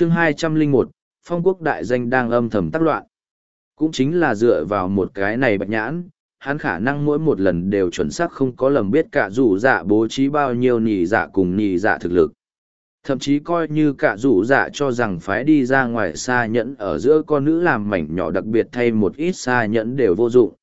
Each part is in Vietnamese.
chương hai trăm linh một, phong quốc đại danh đang âm thầm tác loạn. Cũng chính là dựa vào một cái này bạch nhãn, hắn khả năng mỗi một lần đều chuẩn xác không có lầm biết cả rủ dạ bố trí bao nhiêu nhì dạ cùng nhì dạ thực lực. Thậm chí coi như cả rủ dạ cho rằng phái đi ra ngoài xa nhẫn ở giữa con nữ làm mảnh nhỏ đặc biệt thay một ít xa nhẫn đều vô dụng.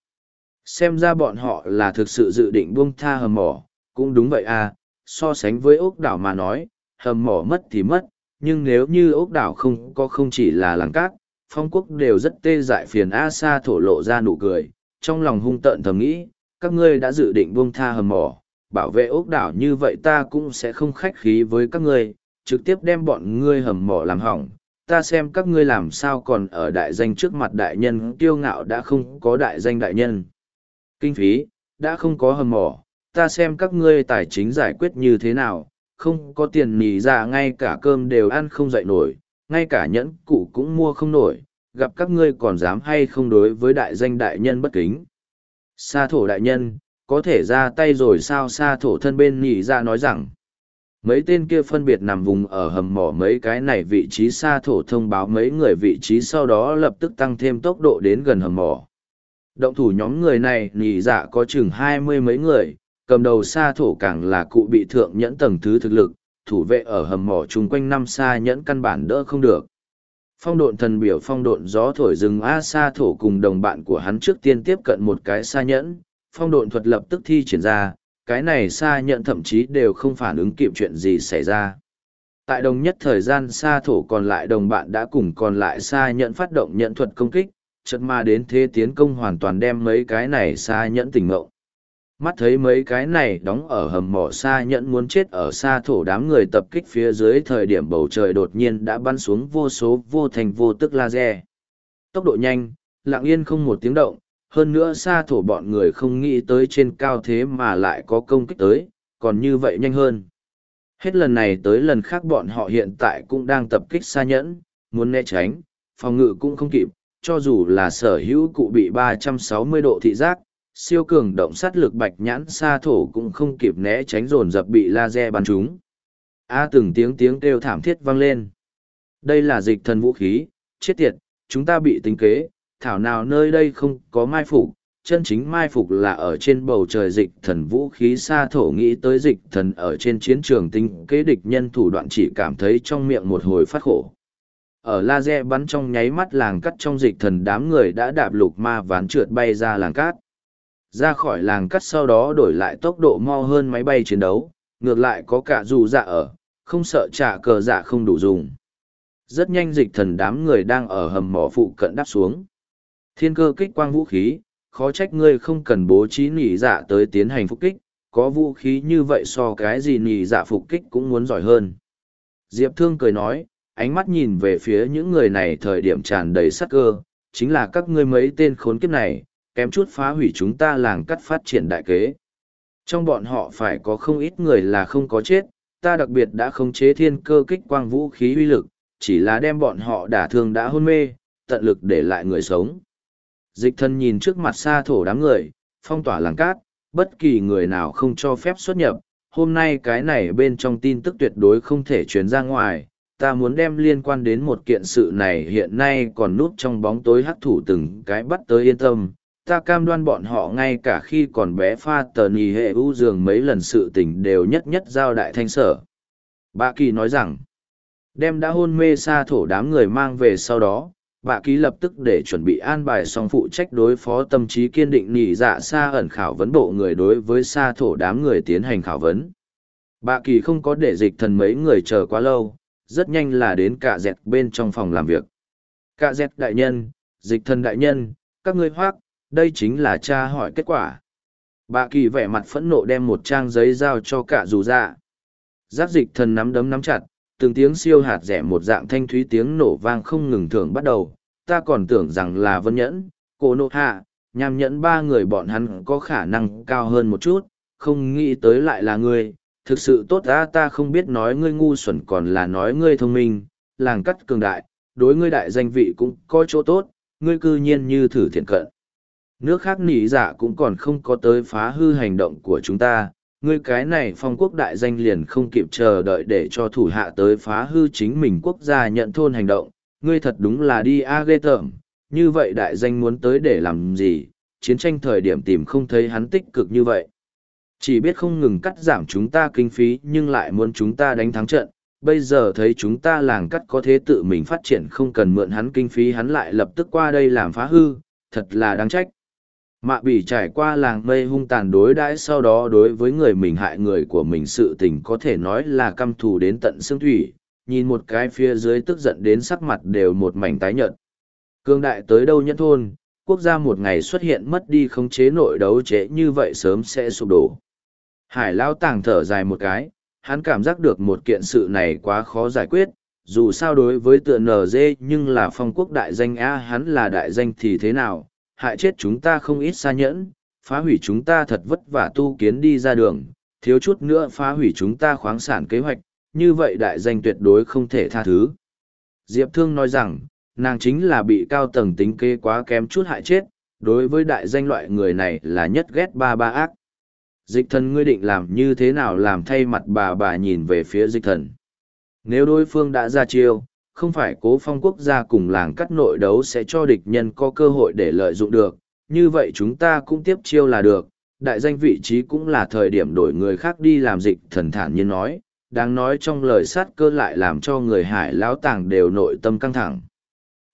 Xem ra bọn họ là thực sự dự định buông tha hầm mỏ, cũng đúng vậy à so sánh với ốc đảo mà nói, hầm mỏ mất thì mất nhưng nếu như ốc đảo không có không chỉ là làng cát, phong quốc đều rất tê dại phiền a sa thổ lộ ra nụ cười, trong lòng hung tợn thầm nghĩ, các ngươi đã dự định buông tha hầm mỏ, bảo vệ ốc đảo như vậy ta cũng sẽ không khách khí với các ngươi, trực tiếp đem bọn ngươi hầm mỏ làm hỏng. Ta xem các ngươi làm sao còn ở đại danh trước mặt đại nhân, kiêu ngạo đã không có đại danh đại nhân. Kinh phí, đã không có hầm mỏ, ta xem các ngươi tài chính giải quyết như thế nào không có tiền nỉ ra, ngay cả cơm đều ăn không dậy nổi, ngay cả nhẫn cụ cũng mua không nổi, gặp các ngươi còn dám hay không đối với đại danh đại nhân bất kính. Sa thổ đại nhân, có thể ra tay rồi sao? Sa thổ thân bên nỉ ra nói rằng, mấy tên kia phân biệt nằm vùng ở hầm mỏ mấy cái này vị trí xa thổ thông báo mấy người vị trí sau đó lập tức tăng thêm tốc độ đến gần hầm mỏ. Động thủ nhóm người này nỉ dạ có chừng hai mươi mấy người cầm đầu xa thổ càng là cụ bị thượng nhẫn tầng thứ thực lực thủ vệ ở hầm mỏ chung quanh năm xa nhẫn căn bản đỡ không được phong độn thần biểu phong độn gió thổi rừng a xa thổ cùng đồng bạn của hắn trước tiên tiếp cận một cái xa nhẫn phong độn thuật lập tức thi triển ra cái này xa Nhẫn thậm chí đều không phản ứng kịp chuyện gì xảy ra. Tại đồng nhất thời gian xa thổ còn lại đồng bạn đã cùng còn lại xa Nhẫn phát động nhận thuật công kích, chật ma đến thế tiến công hoàn toàn đem mấy cái này xa nhẫn tỉnh ngộ. Mắt thấy mấy cái này đóng ở hầm mỏ xa nhẫn muốn chết ở xa thổ đám người tập kích phía dưới thời điểm bầu trời đột nhiên đã bắn xuống vô số vô thành vô tức laser. Tốc độ nhanh, lặng yên không một tiếng động, hơn nữa xa thổ bọn người không nghĩ tới trên cao thế mà lại có công kích tới, còn như vậy nhanh hơn. Hết lần này tới lần khác bọn họ hiện tại cũng đang tập kích xa nhẫn, muốn né tránh, phòng ngự cũng không kịp, cho dù là sở hữu cụ bị 360 độ thị giác, siêu cường động sát lực bạch nhãn xa thổ cũng không kịp né tránh dồn dập bị laser bắn trúng. A từng tiếng tiếng kêu thảm thiết vang lên. Đây là dịch thần vũ khí, chết tiệt, chúng ta bị tính kế, thảo nào nơi đây không có mai phục chân chính mai phục là ở trên bầu trời dịch thần vũ khí xa thổ nghĩ tới dịch thần ở trên chiến trường tính kế địch nhân thủ đoạn chỉ cảm thấy trong miệng một hồi phát khổ ở laser bắn trong nháy mắt làng cắt trong dịch thần đám người đã đạp lục ma ván trượt bay ra làng cát ra khỏi làng cắt sau đó đổi lại tốc độ mo hơn máy bay chiến đấu ngược lại có cả dù dạ ở không sợ trả cờ dạ không đủ dùng rất nhanh dịch thần đám người đang ở hầm mỏ phụ cận đáp xuống Thiên cơ kích quang vũ khí, khó trách ngươi không cần bố trí nỉ dạ tới tiến hành phục kích, có vũ khí như vậy so cái gì nỉ dạ phục kích cũng muốn giỏi hơn. Diệp Thương cười nói, ánh mắt nhìn về phía những người này thời điểm tràn đầy sắc cơ, chính là các ngươi mấy tên khốn kiếp này, kém chút phá hủy chúng ta làng cắt phát triển đại kế. Trong bọn họ phải có không ít người là không có chết, ta đặc biệt đã khống chế thiên cơ kích quang vũ khí uy lực, chỉ là đem bọn họ đả thương đã hôn mê, tận lực để lại người sống. Dịch thân nhìn trước mặt xa thổ đám người, phong tỏa làng cát, bất kỳ người nào không cho phép xuất nhập. Hôm nay cái này bên trong tin tức tuyệt đối không thể truyền ra ngoài. Ta muốn đem liên quan đến một kiện sự này hiện nay còn núp trong bóng tối hắc thủ từng cái bắt tới yên tâm. Ta cam đoan bọn họ ngay cả khi còn bé pha tờ nì hệ u dường mấy lần sự tình đều nhất nhất giao đại thanh sở. Bà kỳ nói rằng, đem đã hôn mê xa thổ đám người mang về sau đó, bà Kỳ lập tức để chuẩn bị an bài xong phụ trách đối phó tâm trí kiên định nhị dạ xa ẩn khảo vấn bộ người đối với xa thổ đám người tiến hành khảo vấn Bà kỳ không có để dịch thần mấy người chờ quá lâu rất nhanh là đến cả dẹt bên trong phòng làm việc cả dẹt đại nhân dịch thần đại nhân các ngươi hoác đây chính là cha hỏi kết quả. Bà kỳ vẻ mặt phẫn nộ đem một trang giấy giao cho cả dù dạ. Giáp dịch thần nắm đấm nắm chặt từng tiếng siêu hạt rẻ một dạng thanh thúy tiếng nổ vang không ngừng thường bắt đầu, ta còn tưởng rằng là vân nhẫn, cô nộ hạ, nham nhẫn ba người bọn hắn có khả năng cao hơn một chút, không nghĩ tới lại là ngươi, thực sự tốt ra ta không biết nói ngươi ngu xuẩn còn là nói ngươi thông minh, làng cắt cường đại, đối ngươi đại danh vị cũng có chỗ tốt, ngươi cư nhiên như thử thiện cận. Nước khác nỉ dạ cũng còn không có tới phá hư hành động của chúng ta, ngươi cái này phong quốc đại danh liền không kịp chờ đợi để cho thủ hạ tới phá hư chính mình quốc gia nhận thôn hành động, ngươi thật đúng là đi a ghê tởm, như vậy đại danh muốn tới để làm gì, chiến tranh thời điểm tìm không thấy hắn tích cực như vậy. Chỉ biết không ngừng cắt giảm chúng ta kinh phí nhưng lại muốn chúng ta đánh thắng trận, bây giờ thấy chúng ta làng cắt có thế tự mình phát triển không cần mượn hắn kinh phí hắn lại lập tức qua đây làm phá hư, thật là đáng trách. Mạ bỉ trải qua làng mây hung tàn đối đãi sau đó đối với người mình hại người của mình sự tình có thể nói là căm thù đến tận xương thủy, nhìn một cái phía dưới tức giận đến sắc mặt đều một mảnh tái nhợt. Cương đại tới đâu nhất thôn, quốc gia một ngày xuất hiện mất đi khống chế nội đấu chế như vậy sớm sẽ sụp đổ. Hải Lao tàng thở dài một cái, hắn cảm giác được một kiện sự này quá khó giải quyết, dù sao đối với tựa NG nhưng là phong quốc đại danh A hắn là đại danh thì thế nào, hại chết chúng ta không ít xa nhẫn, phá hủy chúng ta thật vất vả tu kiến đi ra đường, thiếu chút nữa phá hủy chúng ta khoáng sản kế hoạch, như vậy đại danh tuyệt đối không thể tha thứ. Diệp Thương nói rằng, nàng chính là bị cao tầng tính kế quá kém chút hại chết, đối với đại danh loại người này là nhất ghét ba ba ác. Dịch thần ngươi định làm như thế nào làm thay mặt bà bà nhìn về phía dịch thần. Nếu đối phương đã ra chiêu, không phải cố phong quốc gia cùng làng cắt nội đấu sẽ cho địch nhân có cơ hội để lợi dụng được, như vậy chúng ta cũng tiếp chiêu là được, đại danh vị trí cũng là thời điểm đổi người khác đi làm dịch thần thản nhiên nói, đáng nói trong lời sát cơ lại làm cho người hải lão tàng đều nội tâm căng thẳng.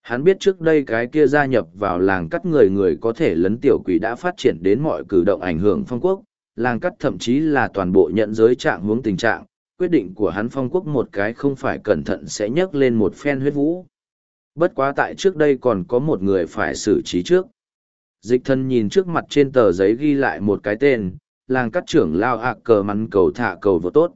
Hắn biết trước đây cái kia gia nhập vào làng cắt người người có thể lấn tiểu quỷ đã phát triển đến mọi cử động ảnh hưởng phong quốc, làng cắt thậm chí là toàn bộ nhận giới trạng hướng tình trạng, quyết định của hắn phong quốc một cái không phải cẩn thận sẽ nhấc lên một phen huyết vũ. Bất quá tại trước đây còn có một người phải xử trí trước. Dịch thân nhìn trước mặt trên tờ giấy ghi lại một cái tên, làng cắt trưởng lao ạ cờ mắn cầu thả cầu vô tốt.